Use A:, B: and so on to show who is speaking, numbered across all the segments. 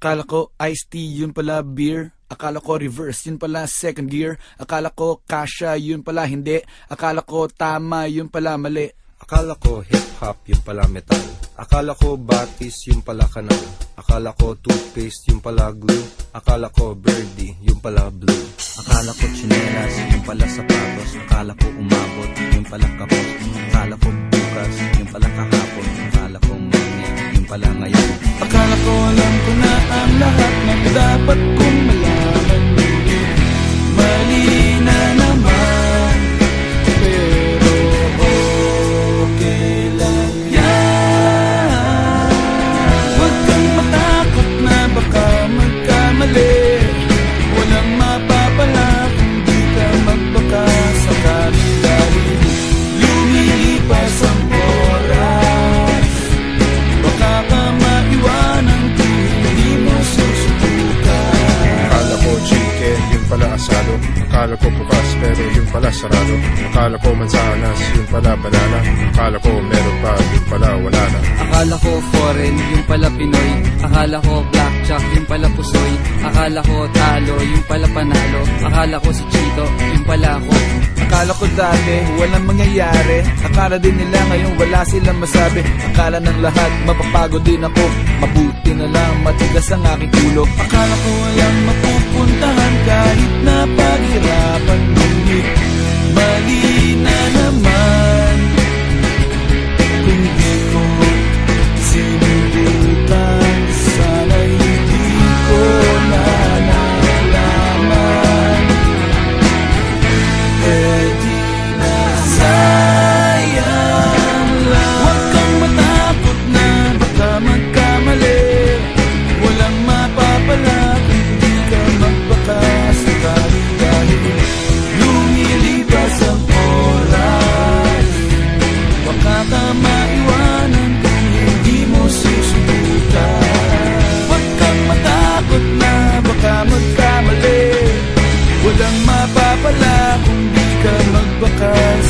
A: Akala ko iced tea, yun pala beer. Akala ko reverse, yun pala second gear. Akala ko kasha, yun pala hindi. Akala ko tama, yun pala mali.
B: Akala ko hip-hop, yung pala metal. Akala ko batis, yung pala kanal. Akala ko toothpaste, yung pala glue. Akala ko birdie, yung pala blue.
C: Akala ko tsinelas, yung pala sapatos Akala ko umabot, yung pala kapos Akala ko bukas, yung pala kahapon Akala ko mamaya, yung pala ngayon.
A: Akala ko alam ko na ang lahat ng dapat kong malaman
D: Akala ko bukas, pero yun pala sarado. Akala ko mansanas, yun pala banana. Akala ko meron pa, yun pala wala na.
E: Akala ko foreign, yung pala Pinoy. Akala ko blackjack, yung pala pusoy. Akala ko talo, yung pala panalo. Akala ko si Chito, yung pala ako.
A: Akala ko dati walang mangyayari. Akala din nila ngayon wala silang masabi. Akala ng lahat mapapagod din ako. Mabuti na lang matigas ang aking ulo. Akala ko walang mapupuntahan kahit na paghirapan Ngunit mali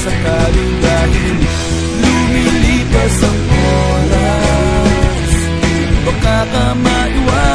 A: Sakaling dahil lumilipas ang oras. Baka ka maiwanan